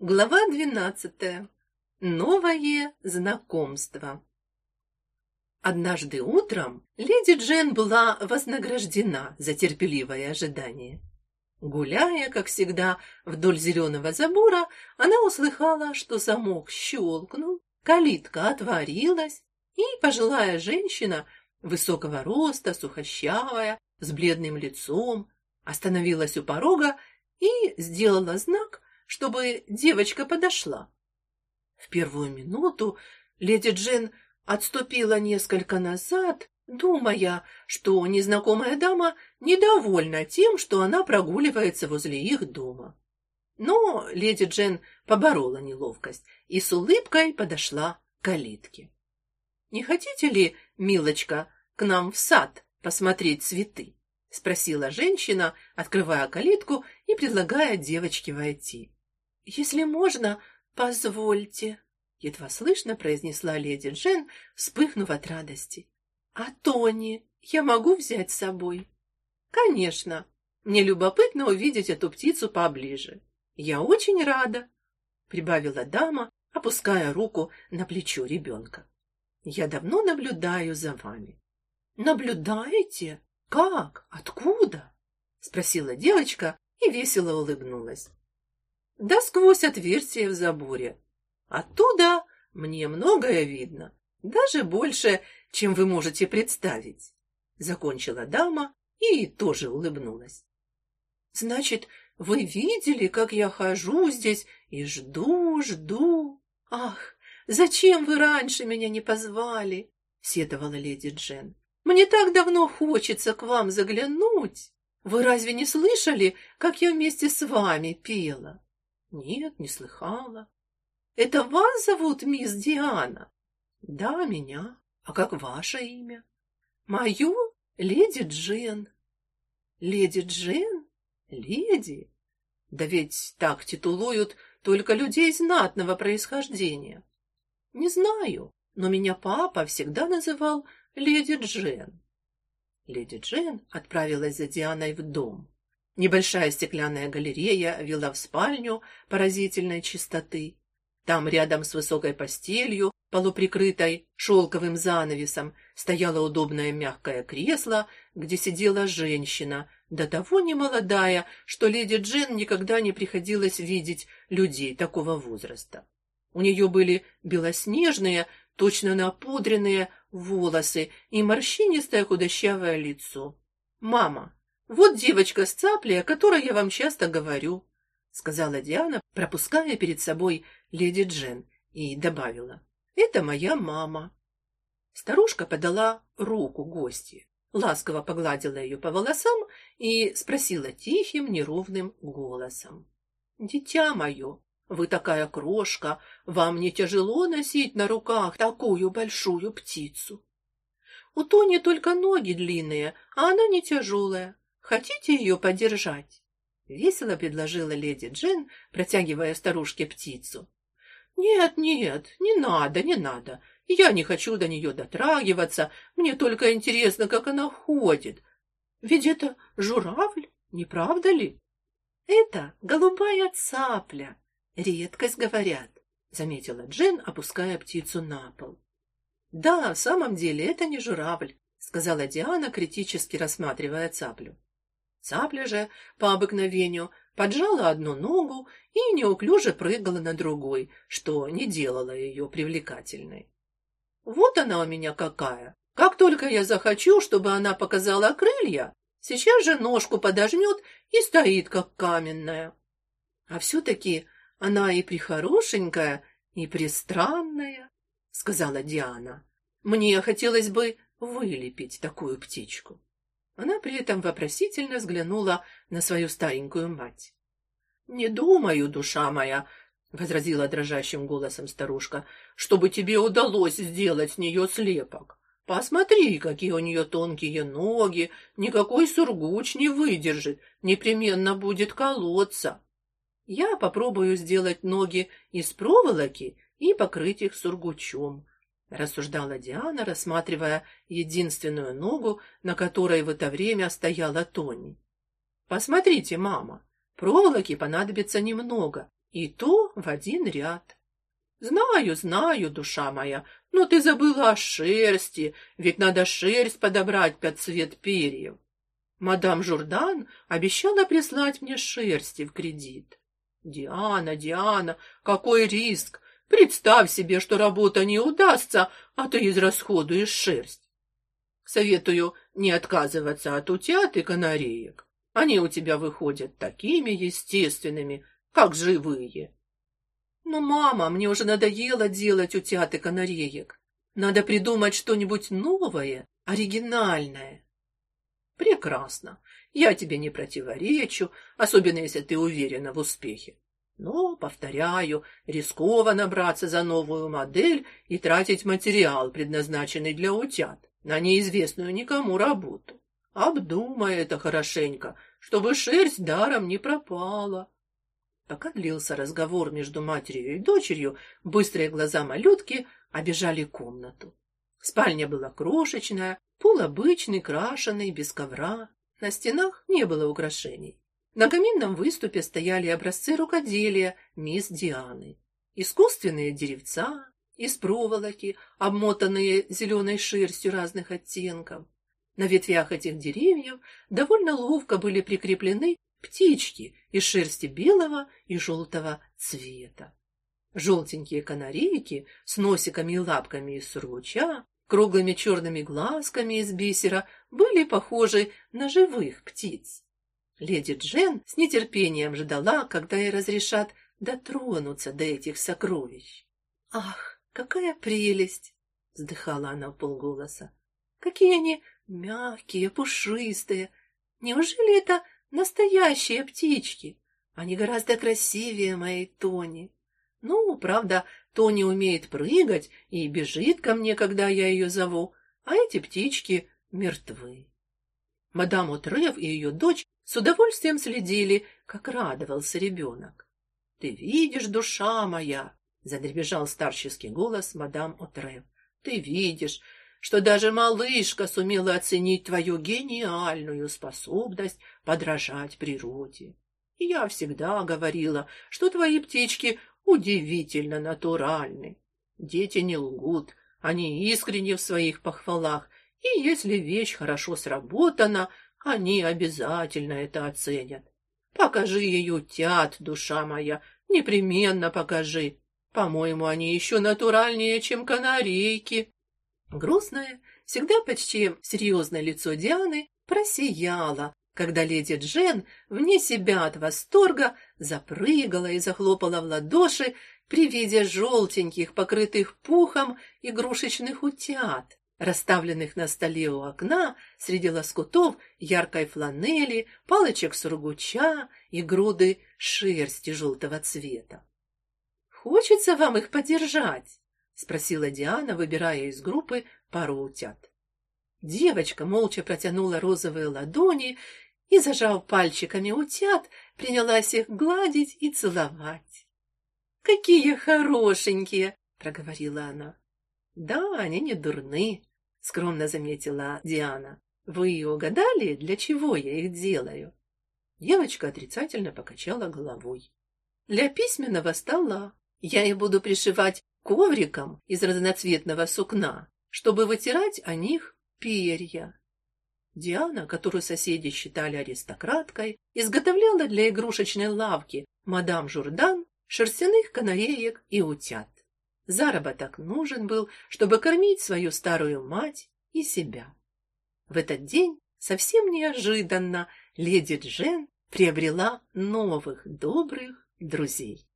Глава двенадцатая. Новое знакомство. Однажды утром леди Джен была вознаграждена за терпеливое ожидание. Гуляя, как всегда, вдоль зеленого забора, она услыхала, что замок щелкнул, калитка отворилась, и пожилая женщина, высокого роста, сухощавая, с бледным лицом, остановилась у порога и сделала знак, чтобы девочка подошла. В первую минуту леди Джен отступила несколько назад, думая, что незнакомая дама недовольна тем, что она прогуливается возле их дома. Но леди Джен поборола неловкость и с улыбкой подошла к калитке. Не хотите ли, милочка, к нам в сад посмотреть цветы? спросила женщина, открывая калитку и предлагая девочке войти. Если можно, позвольте, едва слышно произнесла леди Джен, вспыхнув от радости. А Тони я могу взять с собой? Конечно. Мне любопытно увидеть эту птицу поближе. Я очень рада, прибавила дама, опуская руку на плечо ребенка. Я давно наблюдаю за вами. Наблюдаете? Как? Откуда? спросила девочка и весело улыбнулась да сквозь отверстие в заборе. Оттуда мне многое видно, даже больше, чем вы можете представить. Закончила дама и тоже улыбнулась. Значит, вы видели, как я хожу здесь и жду, жду. Ах, зачем вы раньше меня не позвали? сетовала леди Джен. Мне так давно хочется к вам заглянуть. Вы разве не слышали, как я вместе с вами пела? Нет, не слыхала. Это вас зовут мисс Диана? Да, меня. А как ваше имя? Мое леди Джен. Леди Джен? Леди? Да ведь так титулуют только людей знатного происхождения. Не знаю, но меня папа всегда называл леди Джен. Леди Джен отправилась за Дианой в дом. Небольшая стеклянная галерея вела в спальню поразительной чистоты. Там, рядом с высокой постелью, полуприкрытой шелковым занавесом, стояло удобное мягкое кресло, где сидела женщина, до того немолодая, что леди Джен никогда не приходилось видеть людей такого возраста. У нее были белоснежные, точно напудренные волосы и морщинистое худощавое лицо. Мама, вот девочка с цаплей, о которой я вам часто говорю, сказала Диана, пропуская перед собой леди Джен, и добавила: "Это моя мама". Старушка подала руку гостье, ласково погладила ее по волосам и спросила тихим, неровным голосом: "Дитя мое, вы такая крошка, вам не тяжело носить на руках такую большую птицу?" У Тони только ноги длинные, а она не тяжелая. Хотите ее подержать? весело предложила леди Джен, протягивая старушке птицу. Нет, нет, не надо, не надо. Я не хочу до нее дотрагиваться, мне только интересно, как она ходит. Ведь это журавль, не правда ли? Это голубая цапля, редкость говорят, заметила Джен, опуская птицу на пол. Да, в самом деле это не журавль, сказала Диана, критически рассматривая цаплю. Цапля же, по обыкновению, поджала одну ногу и неуклюже прыгала на другой, что не делало ее привлекательной. Вот она у меня какая. Как только я захочу, чтобы она показала крылья, сейчас же ножку подожмет и стоит как каменная. А все таки она и прихорошенькая, и пристранная, сказала Диана. Мне хотелось бы вылепить такую птичку. Она при этом вопросительно взглянула на свою старенькую мать. Не думаю, душа моя, возразила дрожащим голосом старушка, чтобы тебе удалось сделать с нее слепок. Посмотри, какие у нее тонкие ноги, никакой сургуч не выдержит, непременно будет колоться. Я попробую сделать ноги из проволоки и покрыть их сургучом рассуждала Диана, рассматривая единственную ногу, на которой в это время стояла Тони. Посмотрите, мама, проволоки понадобится немного, И то в один ряд. Знаю, знаю, душа моя, но ты забыла о шерсти, ведь надо шерсть подобрать под цвет перьев. Мадам Журдан обещала прислать мне шерсти в кредит. Диана, Диана, какой риск! Представь себе, что работа не удастся, а ты израсходуешь шерсть. Советую не отказываться от утят и канареек. Они у тебя выходят такими естественными, как живые. Но, мама, мне уже надоело делать утят и канареек. Надо придумать что-нибудь новое, оригинальное. Прекрасно. Я тебе не противоречу, особенно если ты уверена в успехе. Но, повторяю, рискованно браться за новую модель и тратить материал, предназначенный для утят, на неизвестную никому работу. Обдумай это хорошенько, чтобы шерсть даром не пропала. Пока длился разговор между матерью и дочерью, быстрые глаза малютки обежали комнату. Спальня была крошечная, пол обычный, крашеный, без ковра. На стенах не было украшений. На каминном выступе стояли образцы рукоделия мисс Дианы. Искусственные деревца из проволоки, обмотанные зеленой шерстью разных оттенков. На ветвях этих деревьев довольно ловко были прикреплены птички из шерсти белого и желтого цвета. Желтенькие канарейки с носиками и лапками из сургуча, круглыми черными глазками из бисера были похожи на живых птиц. Леди Джен с нетерпением ждала, когда ей разрешат дотронуться до этих сокровищ. Ах, какая прелесть, вздыхала она вполголоса. Какие они мягкие, пушистые. Неужели это настоящие птички? Они гораздо красивее моей Тони. Ну, правда, Тони умеет прыгать и бежит ко мне, когда я ее зову, а эти птички мертвы. Мадам Отрев и ее дочь с удовольствием следили, как радовался ребенок. Ты видишь, душа моя, задребезжал старческий голос мадам Отрев. Ты видишь, что даже малышка сумела оценить твою гениальную способность подражать природе. И я всегда говорила, что твои птички удивительно натуральны. Дети не лгут, они искренни в своих похвалах и если вещь хорошо сработана, они обязательно это оценят. Покажи ее утят, душа моя, непременно покажи. По-моему, они еще натуральнее, чем канарейки. Грустное, всегда почти серьезное лицо Дианы просияло, когда леди Джен, вне себя от восторга, запрыгала и захлопала в ладоши при виде желтеньких, покрытых пухом игрушечных утят расставленных на столе у окна среди лоскутов яркой фланели, палочек сургуча и груды шерсти желтого цвета. Хочется вам их подержать, спросила Диана, выбирая из группы пару утят. Девочка молча протянула розовые ладони и, зажав пальчиками утят, принялась их гладить и целовать. Какие хорошенькие, проговорила она. Да, они не дурны, скромно заметила Диана. Вы угадали, для чего я их делаю? Девочка отрицательно покачала головой. Для письменного стола. Я их буду пришивать ковриком из разноцветного сукна, чтобы вытирать о них перья. Диана, которую соседи считали аристократкой, изготовляла для игрушечной лавки мадам Журдан шерстяных канареек и утят. Заработок нужен был, чтобы кормить свою старую мать и себя. В этот день совсем неожиданно леди Джен приобрела новых добрых друзей.